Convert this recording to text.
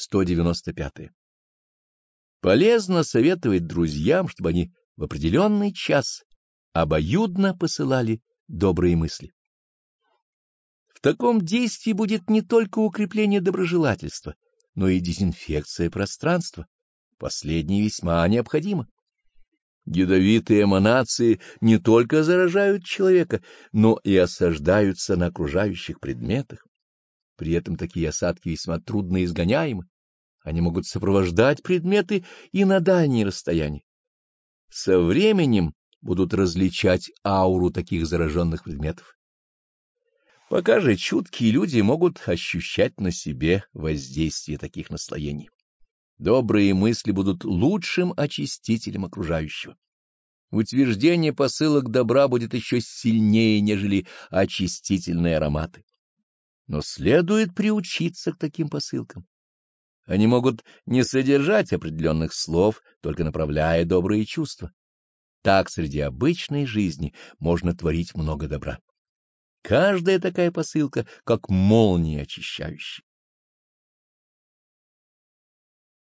195. Полезно советовать друзьям, чтобы они в определенный час обоюдно посылали добрые мысли. В таком действии будет не только укрепление доброжелательства, но и дезинфекция пространства. Последнее весьма необходимо. Ядовитые эманации не только заражают человека, но и осаждаются на окружающих предметах. При этом такие осадки весьма трудно изгоняемы. Они могут сопровождать предметы и на дальние расстояния. Со временем будут различать ауру таких зараженных предметов. Пока же чуткие люди могут ощущать на себе воздействие таких наслоений. Добрые мысли будут лучшим очистителем окружающего. Утверждение посылок добра будет еще сильнее, нежели очистительные ароматы. Но следует приучиться к таким посылкам. Они могут не содержать определенных слов, только направляя добрые чувства. Так среди обычной жизни можно творить много добра. Каждая такая посылка, как молния очищающая.